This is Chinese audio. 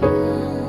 着。